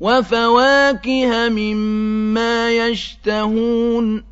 وَفَوَاكِهَ مِمَّا يَشْتَهُونَ